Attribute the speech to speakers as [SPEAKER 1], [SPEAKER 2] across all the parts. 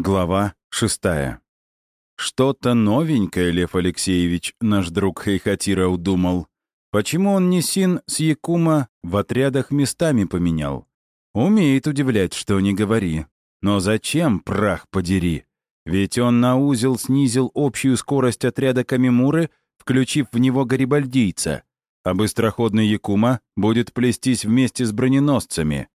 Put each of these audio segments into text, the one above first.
[SPEAKER 1] Глава шестая. Что-то новенькое, Лев Алексеевич, наш друг Хейхатира удумал. Почему он не Син с Якума в отрядах местами поменял? Умеет удивлять, что не говори. Но зачем, прах подери? Ведь он на узел снизил общую скорость отряда Камимуры, включив в него гарибальдийца, а быстроходный Якума будет плестись вместе с броненосцами.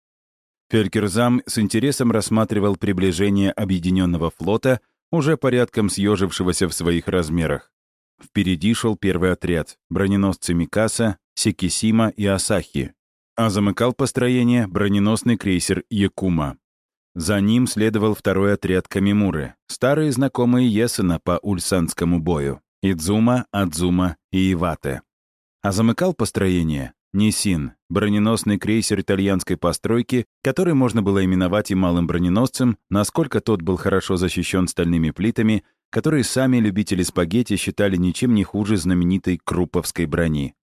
[SPEAKER 1] Фелькерзам с интересом рассматривал приближение объединенного флота, уже порядком съежившегося в своих размерах. Впереди шел первый отряд — броненосцы Микаса, Секисима и Асахи, а замыкал построение броненосный крейсер Якума. За ним следовал второй отряд Камимуры, старые знакомые Есена по ульсанскому бою — Идзума, Адзума и Ивате. А замыкал построение Нисин, броненосный крейсер итальянской постройки, который можно было именовать и малым броненосцем, насколько тот был хорошо защищен стальными плитами, которые сами любители спагетти считали ничем не хуже знаменитой круповской брони.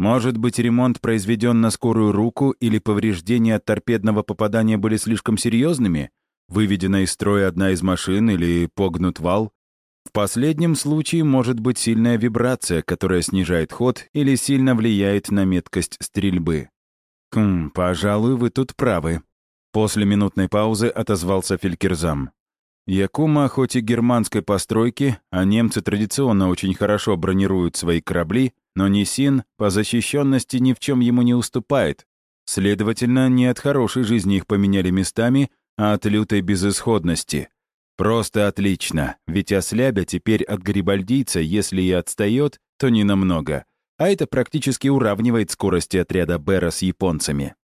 [SPEAKER 1] Может быть, ремонт произведен на скорую руку или повреждения от торпедного попадания были слишком серьезными? Выведена из строя одна из машин или погнут вал? В последнем случае может быть сильная вибрация, которая снижает ход или сильно влияет на меткость стрельбы. «Хм, пожалуй, вы тут правы». После минутной паузы отозвался Фелькерзам. Якума хоть и германской постройки, а немцы традиционно очень хорошо бронируют свои корабли, но Нисин по защищенности ни в чем ему не уступает. Следовательно, не от хорошей жизни их поменяли местами, а от лютой безысходности. Просто отлично, ведь ослябя теперь от гарибальдийца, если и отстает, то не намного, а это практически уравнивает скорости отряда Бера с японцами.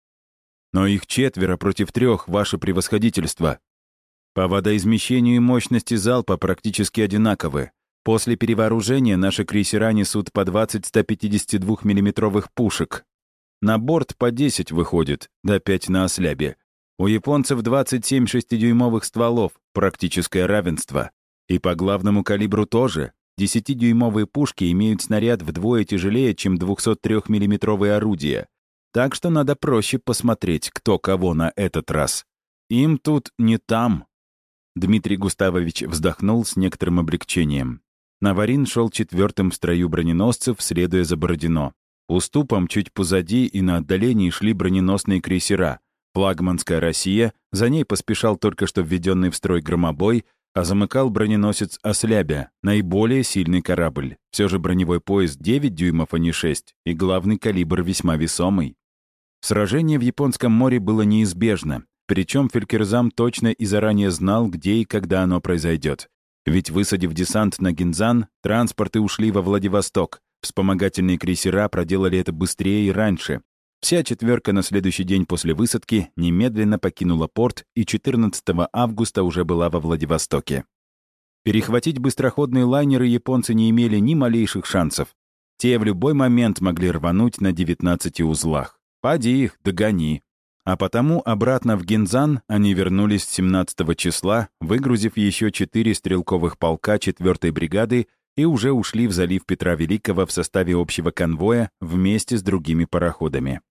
[SPEAKER 1] Но их четверо против трех, ваше превосходительство. По водоизмещению и мощности залпа практически одинаковы. После перевооружения наши крейсера несут по 20 152 миллиметровых пушек. На борт по 10 выходит, до 5 на ослябе. У японцев 27 шестидюймовых стволов, практическое равенство. И по главному калибру тоже. 10-дюймовые пушки имеют снаряд вдвое тяжелее, чем 203 миллиметровые орудия. Так что надо проще посмотреть, кто кого на этот раз. Им тут не там. Дмитрий Густавович вздохнул с некоторым облегчением. Наварин шел четвертым в строю броненосцев, следуя за Бородино. Уступом чуть позади и на отдалении шли броненосные крейсера — Флагманская Россия, за ней поспешал только что введенный в строй громобой, а замыкал броненосец «Ослябя», наиболее сильный корабль. Все же броневой поезд 9 дюймов, а не 6, и главный калибр весьма весомый. Сражение в Японском море было неизбежно, причем Фелькерзам точно и заранее знал, где и когда оно произойдет. Ведь, высадив десант на Гинзан, транспорты ушли во Владивосток. Вспомогательные крейсера проделали это быстрее и раньше, Вся четверка на следующий день после высадки немедленно покинула порт и 14 августа уже была во Владивостоке. Перехватить быстроходные лайнеры японцы не имели ни малейших шансов. Те в любой момент могли рвануть на 19 узлах. Пади их, догони. А потому обратно в Гинзан они вернулись 17 числа, выгрузив еще четыре стрелковых полка 4-й бригады и уже ушли в залив Петра Великого в составе общего конвоя вместе с другими пароходами.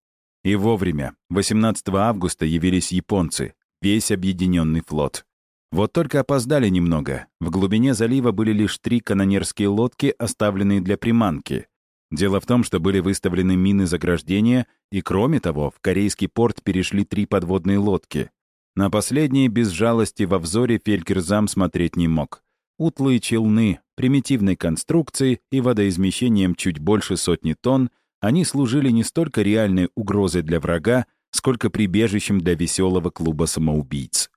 [SPEAKER 1] И вовремя. 18 августа явились японцы, весь объединенный флот. Вот только опоздали немного. В глубине залива были лишь три канонерские лодки, оставленные для приманки. Дело в том, что были выставлены мины заграждения, и кроме того, в корейский порт перешли три подводные лодки. На последние без жалости во взоре Фелькерзам смотреть не мог. Утлые челны, примитивной конструкции и водоизмещением чуть больше сотни тонн они служили не столько реальной угрозой для врага, сколько прибежищем для веселого клуба самоубийц.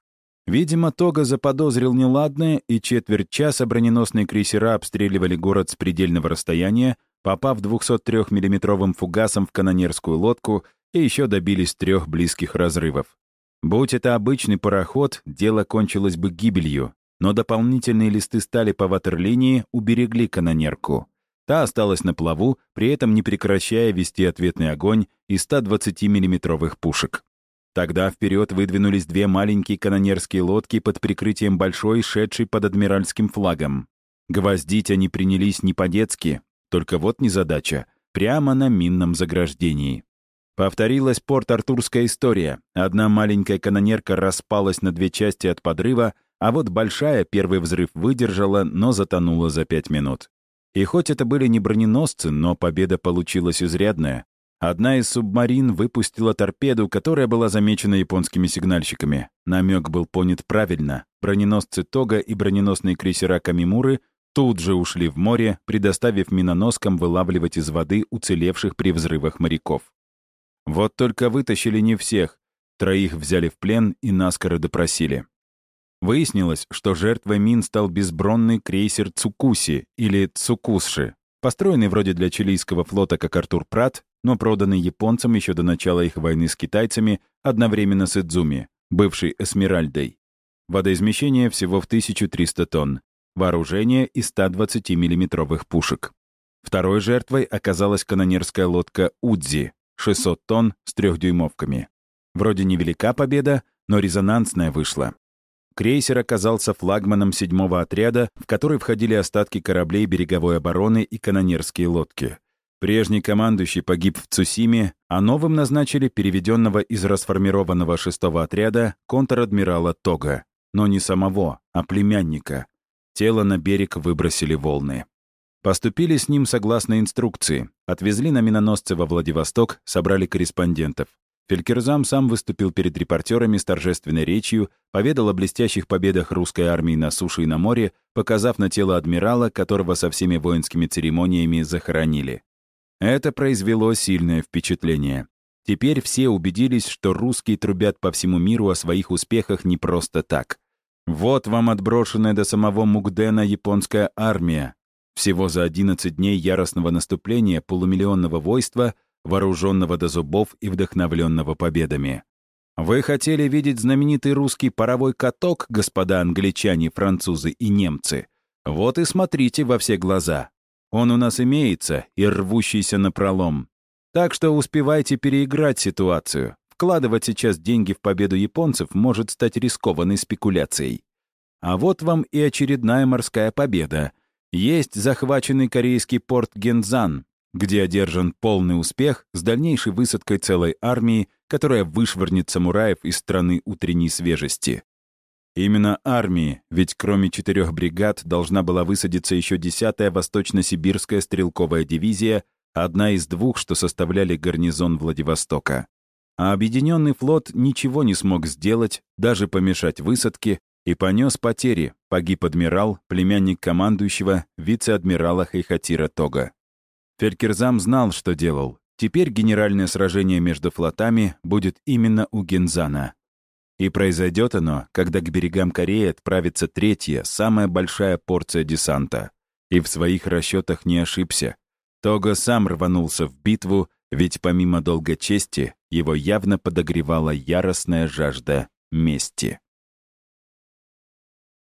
[SPEAKER 1] Видимо, Тога заподозрил неладное, и четверть часа броненосные крейсера обстреливали город с предельного расстояния, попав 203 миллиметровым фугасом в канонерскую лодку и еще добились трех близких разрывов. Будь это обычный пароход, дело кончилось бы гибелью, но дополнительные листы стали по ватерлинии уберегли канонерку. Та осталась на плаву, при этом не прекращая вести ответный огонь из 120 миллиметровых пушек. Тогда вперед выдвинулись две маленькие канонерские лодки под прикрытием большой, шедшей под адмиральским флагом. Гвоздить они принялись не по-детски, только вот незадача, прямо на минном заграждении. Повторилась порт-артурская история. Одна маленькая канонерка распалась на две части от подрыва, А вот большая первый взрыв выдержала, но затонула за пять минут. И хоть это были не броненосцы, но победа получилась изрядная. Одна из субмарин выпустила торпеду, которая была замечена японскими сигнальщиками. Намек был понят правильно. Броненосцы Тога и броненосные крейсера Камимуры тут же ушли в море, предоставив миноноскам вылавливать из воды уцелевших при взрывах моряков. Вот только вытащили не всех. Троих взяли в плен и наскоро допросили. Выяснилось, что жертвой мин стал безбронный крейсер Цукуси или Цукусши, построенный вроде для чилийского флота как Артур Прат, но проданный японцам еще до начала их войны с китайцами одновременно с Идзуми, бывшей Эсмеральдой. Водоизмещение всего в 1300 тонн, вооружение из 120 миллиметровых пушек. Второй жертвой оказалась канонерская лодка «Удзи», 600 тонн с трехдюймовками. Вроде невелика победа, но резонансная вышла. Крейсер оказался флагманом седьмого отряда, в который входили остатки кораблей береговой обороны и канонерские лодки. Прежний командующий погиб в Цусиме, а новым назначили переведенного из расформированного шестого отряда контр-адмирала Тога. Но не самого, а племянника. Тело на берег выбросили волны. Поступили с ним согласно инструкции. Отвезли на миноносцы во Владивосток, собрали корреспондентов. Фелькерзам сам выступил перед репортерами с торжественной речью, поведал о блестящих победах русской армии на суше и на море, показав на тело адмирала, которого со всеми воинскими церемониями захоронили. Это произвело сильное впечатление. Теперь все убедились, что русские трубят по всему миру о своих успехах не просто так. Вот вам отброшенная до самого Мугдена японская армия. Всего за 11 дней яростного наступления полумиллионного войства — вооруженного до зубов и вдохновленного победами. Вы хотели видеть знаменитый русский паровой каток, господа англичане, французы и немцы? Вот и смотрите во все глаза. Он у нас имеется и рвущийся на пролом. Так что успевайте переиграть ситуацию. Вкладывать сейчас деньги в победу японцев может стать рискованной спекуляцией. А вот вам и очередная морская победа. Есть захваченный корейский порт Гензан, где одержан полный успех с дальнейшей высадкой целой армии, которая вышвырнет самураев из страны утренней свежести. Именно армии, ведь кроме четырех бригад должна была высадиться еще 10-я Восточно-Сибирская стрелковая дивизия, одна из двух, что составляли гарнизон Владивостока. А объединенный флот ничего не смог сделать, даже помешать высадке, и понес потери, погиб адмирал, племянник командующего, вице-адмирала Хайхатира Тога. Фелькерзам знал, что делал. Теперь генеральное сражение между флотами будет именно у Гензана. И произойдет оно, когда к берегам Кореи отправится третья, самая большая порция десанта. И в своих расчетах не ошибся. Того сам рванулся в битву, ведь помимо долга чести, его явно подогревала яростная жажда мести.